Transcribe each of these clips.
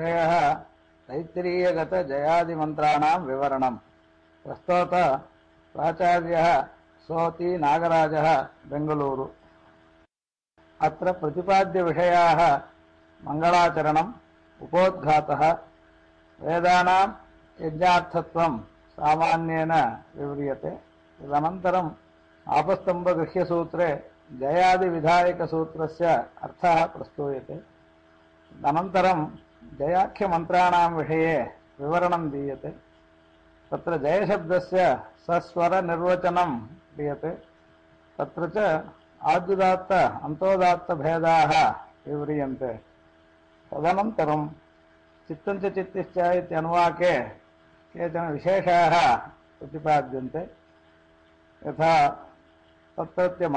विषयः तैत्तिरीयगतजयादिमन्त्राणां विवरणम्। प्रस्तोत प्राचार्यः सोति नागराजः बेङ्गलूरु। अत्र प्रतिपाद्यविषयाः मङ्गलाचरणम् उपोद्घातः वेदानां यज्ञार्थत्वं सामान्येन विव्रियते। तदनन्तरम् आपस्तम्भगृह्यसूत्रे जयादिविधायकसूत्रस्य अर्थः प्रस्तूयते। अनन्तरं जयाख्यमन्त्राणां विषये विवरणं दीयते। तत्र जयशब्दस्य सस्वरनिर्वचनं क्रियते तत्र च आद्युदात्त अन्तोदात्तभेदाः विव्रियन्ते। तदनन्तरं चित्तं च चित्तिश्च इत्यनुवाके केचन विशेषाः प्रतिपाद्यन्ते। यथा तत्रत्य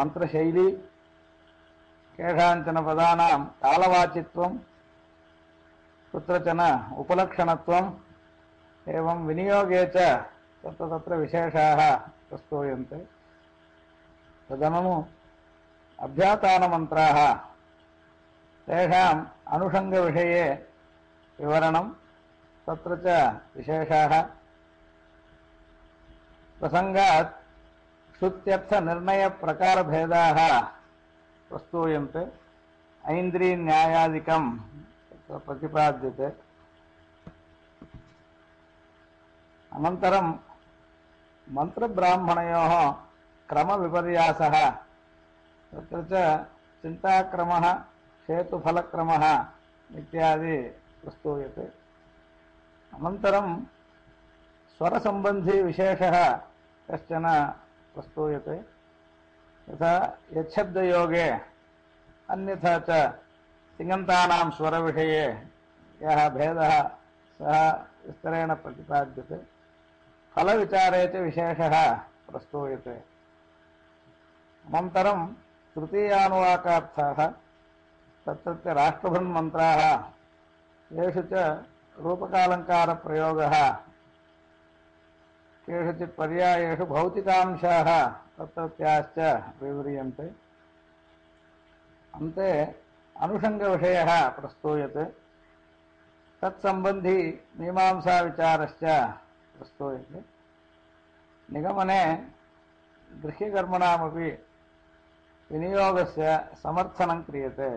केषाञ्चन पदानां कालवाचित्वं कुत्रचन उपलक्षणत्वम् एवं विनियोगे च तत्र तत्र विशेषाः प्रस्तूयन्ते। तदनु अभ्यातानमन्त्राः। तेषाम् अनुषङ्गविषये विवरणं तत्र च विशेषाः। प्रसङ्गात् श्रुत्यर्थनिर्णयप्रकारभेदाः प्रस्तूयन्ते। ऐन्द्रीन्यायादिकं प्रतिपाद्यते। अनन्तरं मन्त्रब्राह्मणयोः क्रमविपर्यासः। तत्र च चिन्ताक्रमः, हेतुफलक्रमः इत्यादि प्रस्तूयते। अनन्तरं स्वरसम्बन्धिविशेषः कश्चन प्रस्तूयते। यथा यच्छब्दयोगे अन्यथा च तिङन्तानां स्वरविषये यः भेदः सः विस्तरेण प्रतिपाद्यते। फलविचारे च विशेषः प्रस्तूयते। अनन्तरं तृतीयानुवाकार्थाः, तत्रत्य राष्ट्रभन्मन्त्राः येषु च रूपकालङ्कारप्रयोगः, केषुचित् पर्यायेषु भौतिकांशाः तत्रत्याश्च विव्रियन्ते। अन्ते अनुषङ्गविषयः प्रस्तूयते। तत्सम्बन्धी मीमांसाविचारश्च प्रस्तूयते। निगमने गृह्यकर्मणामपि विनियोगस्य समर्थनं क्रियते।